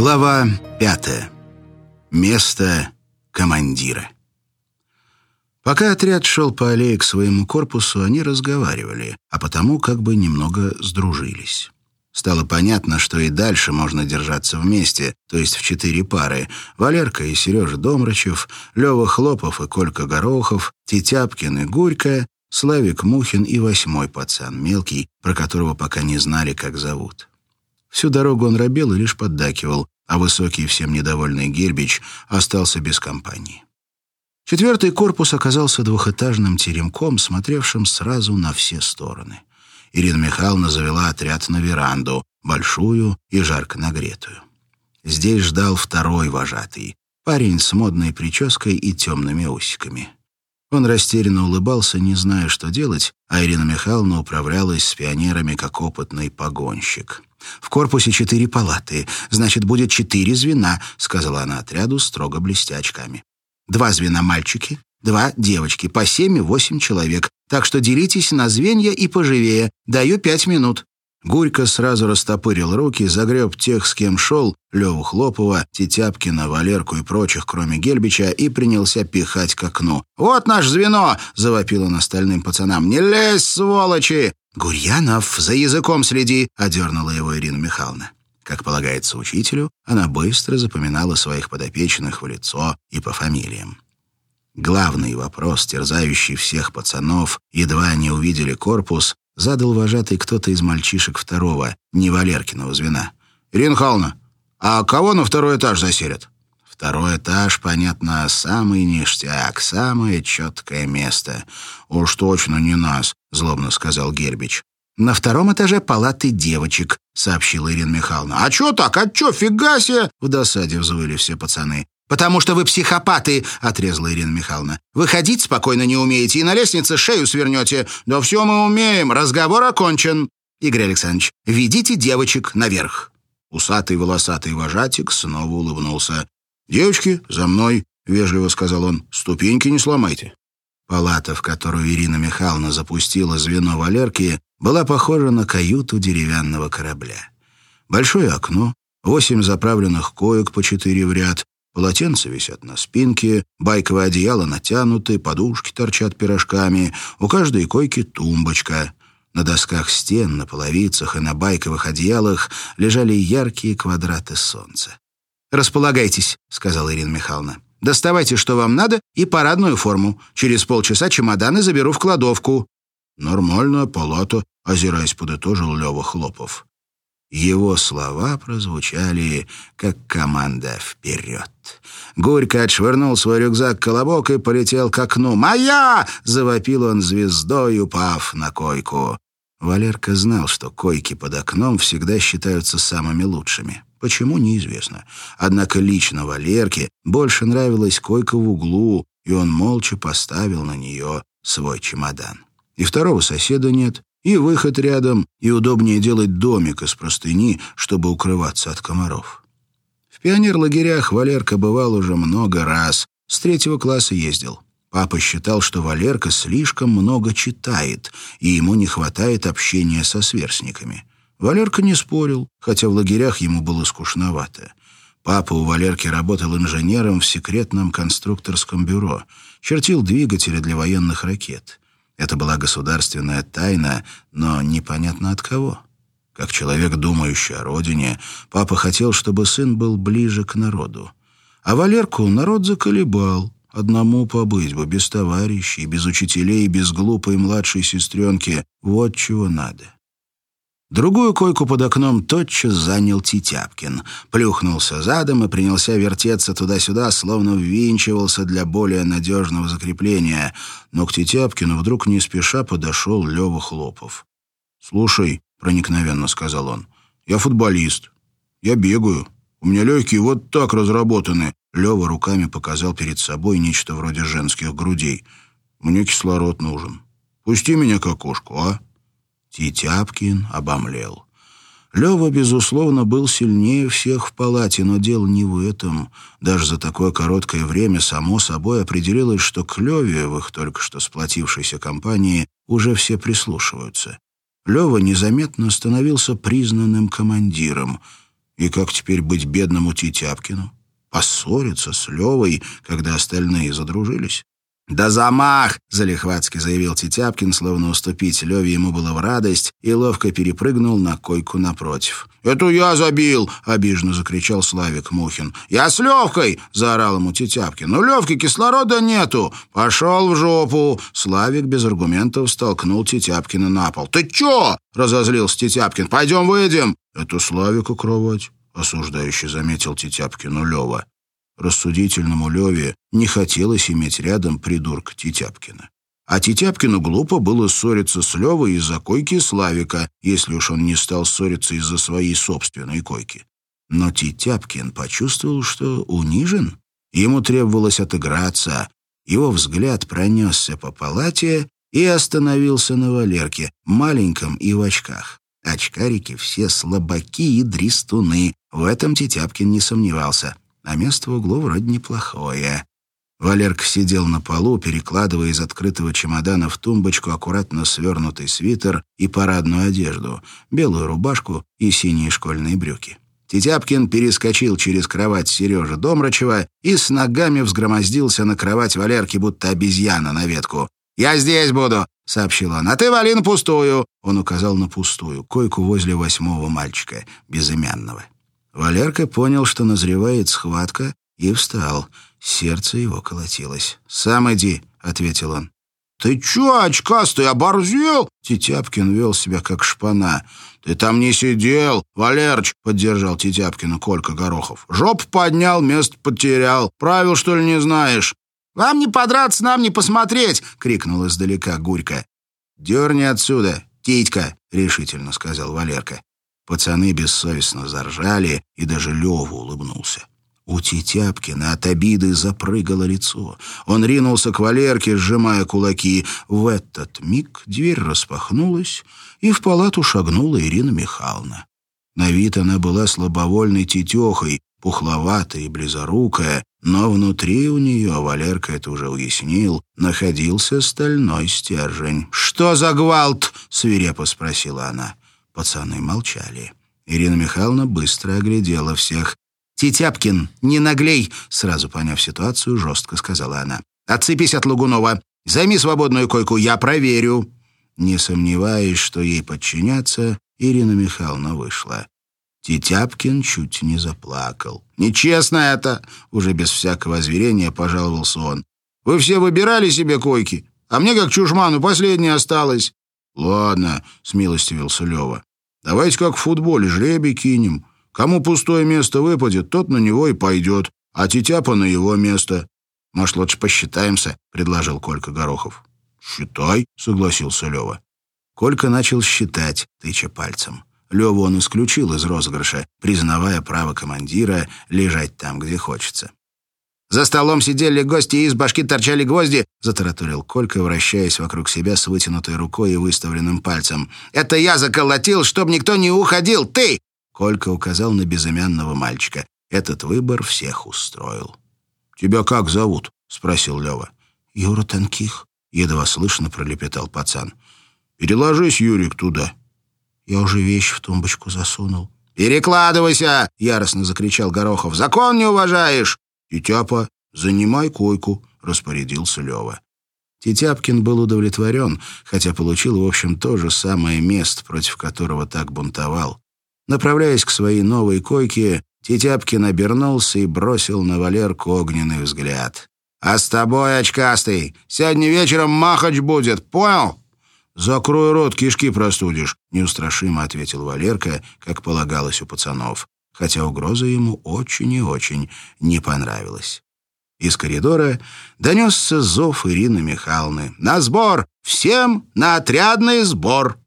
Глава пятая. Место командира. Пока отряд шел по аллее к своему корпусу, они разговаривали, а потому как бы немного сдружились. Стало понятно, что и дальше можно держаться вместе, то есть в четыре пары. Валерка и Сережа Домрачев, Лева Хлопов и Колька Горохов, Тетяпкин и Гурька, Славик Мухин и восьмой пацан, мелкий, про которого пока не знали, как зовут. Всю дорогу он робел и лишь поддакивал, а высокий, всем недовольный Гербич остался без компании. Четвертый корпус оказался двухэтажным теремком, смотревшим сразу на все стороны. Ирина Михайловна завела отряд на веранду, большую и жарко нагретую. Здесь ждал второй вожатый, парень с модной прической и темными усиками. Он растерянно улыбался, не зная, что делать, а Ирина Михайловна управлялась с пионерами как опытный погонщик. «В корпусе четыре палаты, значит, будет четыре звена», — сказала она отряду, строго блестя очками. «Два звена мальчики, два девочки, по семь и восемь человек, так что делитесь на звенья и поживее. Даю пять минут». Гурько сразу растопырил руки, загреб тех, с кем шел, Леву Хлопова, Тетяпкина, Валерку и прочих, кроме Гельбича, и принялся пихать к окну. «Вот наше звено!» — завопил он остальным пацанам. «Не лезь, сволочи!» «Гурьянов, за языком следи!» — одернула его Ирина Михайловна. Как полагается учителю, она быстро запоминала своих подопечных в лицо и по фамилиям. Главный вопрос, терзающий всех пацанов, едва они увидели корпус, задал вожатый кто-то из мальчишек второго, не Валеркиного звена. «Ирина Михайловна, а кого на второй этаж заселят?» Второй этаж, понятно, самый ништяк, самое четкое место. «Уж точно не нас», — злобно сказал Гербич. «На втором этаже палаты девочек», — сообщила Ирина Михайловна. «А чё так? А чё, фига себе?» — в досаде взвыли все пацаны. «Потому что вы психопаты», — отрезала Ирина Михайловна. «Выходить спокойно не умеете и на лестнице шею свернете. Да все мы умеем, разговор окончен». «Игорь Александрович, ведите девочек наверх». Усатый волосатый вожатик снова улыбнулся. «Девочки, за мной», — вежливо сказал он. «Ступеньки не сломайте». Палата, в которую Ирина Михайловна запустила звено Валерки, была похожа на каюту деревянного корабля. Большое окно, восемь заправленных коек по четыре в ряд, Полотенца висят на спинке, байковое одеяло натянуты, подушки торчат пирожками, у каждой койки тумбочка. На досках стен, на половицах и на байковых одеялах лежали яркие квадраты солнца. «Располагайтесь», — сказала Ирина Михайловна. «Доставайте, что вам надо, и парадную форму. Через полчаса чемоданы заберу в кладовку». «Нормальная палата», — озираясь, подытожил Лева Хлопов. Его слова прозвучали, как команда «Вперед!». Гурько отшвырнул свой рюкзак-колобок и полетел к окну. «Моя!» — завопил он звездой, упав на койку. Валерка знал, что койки под окном всегда считаются самыми лучшими. Почему, неизвестно. Однако лично Валерке больше нравилась койка в углу, и он молча поставил на нее свой чемодан. И второго соседа нет, и выход рядом, и удобнее делать домик из простыни, чтобы укрываться от комаров. В пионерлагерях Валерка бывал уже много раз. С третьего класса ездил. Папа считал, что Валерка слишком много читает, и ему не хватает общения со сверстниками. Валерка не спорил, хотя в лагерях ему было скучновато. Папа у Валерки работал инженером в секретном конструкторском бюро, чертил двигатели для военных ракет. Это была государственная тайна, но непонятно от кого. Как человек, думающий о родине, папа хотел, чтобы сын был ближе к народу. А Валерку народ заколебал. Одному побыть бы, без товарищей, без учителей, без глупой младшей сестренки. Вот чего надо. Другую койку под окном тотчас занял Титяпкин. Плюхнулся задом и принялся вертеться туда-сюда, словно ввинчивался для более надежного закрепления. Но к Титяпкину вдруг не спеша подошел Лева Хлопов. «Слушай», — проникновенно сказал он, — «я футболист. Я бегаю. У меня легкие вот так разработаны». Лева руками показал перед собой нечто вроде женских грудей. «Мне кислород нужен. Пусти меня к окошку, а?» Титяпкин обомлел. Лева, безусловно, был сильнее всех в палате, но дело не в этом. Даже за такое короткое время само собой определилось, что к Леве в их только что сплотившейся компании уже все прислушиваются. Лева незаметно становился признанным командиром. И как теперь быть бедному Титяпкину? Поссориться с Левой, когда остальные задружились? «Да замах!» — залихватски заявил Тетяпкин, словно уступить Леве ему было в радость, и ловко перепрыгнул на койку напротив. «Это я забил!» — обиженно закричал Славик Мухин. «Я с Левкой!» — заорал ему Тетяпкин. «У Левки кислорода нету! Пошел в жопу!» Славик без аргументов столкнул Тетяпкина на пол. «Ты чё?» — разозлился Тетяпкин. «Пойдем выйдем!» «Это Славика кровать!» — осуждающе заметил Тетяпкину Лева. Рассудительному Леве не хотелось иметь рядом придурка Титяпкина. А Титяпкину глупо было ссориться с Левой из-за койки Славика, если уж он не стал ссориться из-за своей собственной койки. Но Титяпкин почувствовал, что унижен. Ему требовалось отыграться. Его взгляд пронесся по палате и остановился на Валерке, маленьком и в очках. Очкарики все слабаки и дристуны. В этом Титяпкин не сомневался а место в углу вроде неплохое. Валерка сидел на полу, перекладывая из открытого чемодана в тумбочку аккуратно свернутый свитер и парадную одежду, белую рубашку и синие школьные брюки. Тетяпкин перескочил через кровать Сережи Домрачева и с ногами взгромоздился на кровать Валерки, будто обезьяна на ветку. «Я здесь буду», — сообщил он. «А ты вали на пустую». Он указал на пустую, койку возле восьмого мальчика, безымянного. Валерка понял, что назревает схватка, и встал. Сердце его колотилось. «Сам иди», — ответил он. «Ты чё, очкастый, оборзел?» Тетяпкин вел себя как шпана. «Ты там не сидел, Валерыч», — поддержал Тетяпкина Колька Горохов. «Жоп поднял, место потерял. Правил, что ли, не знаешь?» «Вам не подраться, нам не посмотреть!» — крикнул издалека Гурька. «Дерни отсюда, Титька!» — решительно сказал Валерка. Пацаны бессовестно заржали, и даже Лёва улыбнулся. У Титяпкина от обиды запрыгало лицо. Он ринулся к Валерке, сжимая кулаки. В этот миг дверь распахнулась, и в палату шагнула Ирина Михайловна. На вид она была слабовольной тетехой, пухловатая и близорукая, но внутри у нее, Валерка это уже уяснил, находился стальной стержень. «Что за гвалт?» — свирепо спросила она. Пацаны молчали. Ирина Михайловна быстро оглядела всех. «Титяпкин, не наглей!» Сразу поняв ситуацию, жестко сказала она. «Отцепись от Лугунова. Займи свободную койку, я проверю». Не сомневаясь, что ей подчиняться, Ирина Михайловна вышла. Титяпкин чуть не заплакал. «Нечестно это!» — уже без всякого озверения пожаловался он. «Вы все выбирали себе койки, а мне, как чужману, последняя осталась. «Ладно», — смилостивился Лева. «Давайте как в футболе, жребий кинем. Кому пустое место выпадет, тот на него и пойдет, а Тетяпа на его место». «Может, лучше посчитаемся?» — предложил Колька Горохов. «Считай», — согласился Лева. Колька начал считать, тыча пальцем. Леву он исключил из розыгрыша, признавая право командира лежать там, где хочется. За столом сидели гости, и из башки торчали гвозди», — затараторил Колька, вращаясь вокруг себя с вытянутой рукой и выставленным пальцем. «Это я заколотил, чтобы никто не уходил! Ты!» Колька указал на безымянного мальчика. Этот выбор всех устроил. «Тебя как зовут?» — спросил Лева. «Юра Танких», — едва слышно пролепетал пацан. «Переложись, Юрик, туда». Я уже вещь в тумбочку засунул. «Перекладывайся!» — яростно закричал Горохов. «Закон не уважаешь!» «Тетяпа, занимай койку», — распорядился Лева. Тетяпкин был удовлетворен, хотя получил, в общем, то же самое место, против которого так бунтовал. Направляясь к своей новой койке, Тетяпкин обернулся и бросил на Валерку огненный взгляд. «А с тобой, очкастый, сегодня вечером махач будет, понял?» «Закрой рот, кишки простудишь», — неустрашимо ответил Валерка, как полагалось у пацанов хотя угроза ему очень и очень не понравилась. Из коридора донесся зов Ирины Михайловны. «На сбор! Всем на отрядный сбор!»